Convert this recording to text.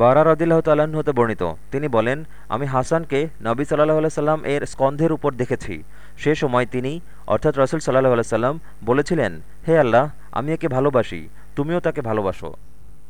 বারা রদিল্লাহ তাল্লাহ্ন হতে বর্ণিত। তিনি বলেন, আমি হাসানকে নবী সাল্লাহ সাল্লাম এর স্কন্ধের উপর দেখেছি। সে সময় তিনি, অর্থাৎ রসুল সাল্লাহ সাল্লাম বলেছিলেন, হে আল্লাহ, আমি একে ভালোবাসি, তুমিও তাকে ভালোবাসো।